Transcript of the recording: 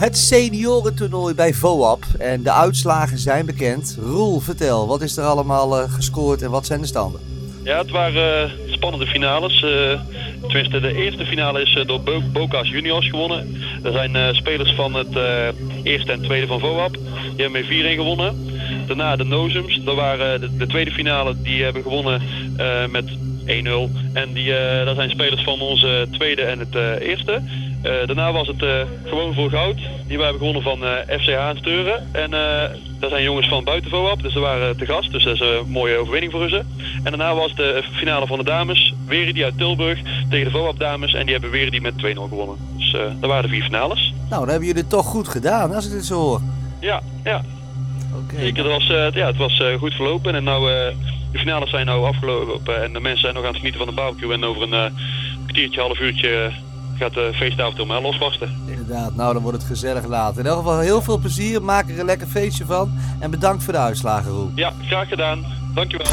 Het seniorentoernooi bij VOAP en de uitslagen zijn bekend. Roel, vertel, wat is er allemaal uh, gescoord en wat zijn de standen? Ja, het waren uh, spannende finales. Uh, tenminste, de eerste finale is door Bo Boca's Juniors gewonnen. Er zijn spelers van het eerste en tweede van VOAP. Die hebben met 4-1 gewonnen. Daarna de Nozums. Dat waren de, de, tweede finale. Die hebben gewonnen met 1-0. En die, dat zijn spelers van onze tweede en het eerste. Uh, daarna was het uh, gewoon voor goud. Die we hebben gewonnen van uh, eh, FCH Steuren. En dat zijn jongens van buiten VOAP, dus ze waren te gast. Dus dat is een mooie overwinning voor ze. En daarna was de finale van de dames. Weer die uit Tilburg tegen de VOAP dames. En die hebben weer die met 2-0 gewonnen. Dus dat waren de vier finales. Nou, dan hebben jullie het toch goed gedaan, als ik dit zo hoor. Ja, ja. Okay. Zeker, het was, ja, het was goed verlopen. En nou, de finales zijn nou afgelopen. En de mensen zijn nog aan het genieten van de barbecue. En over een kwartiertje, half uurtje gaat de feestavond om losbarsten. Inderdaad, nou dan wordt het gezellig later. In elk geval heel veel plezier, maak er een lekker feestje van. En bedankt voor de uitslagen, Roel. Ja, graag gedaan. Dankjewel.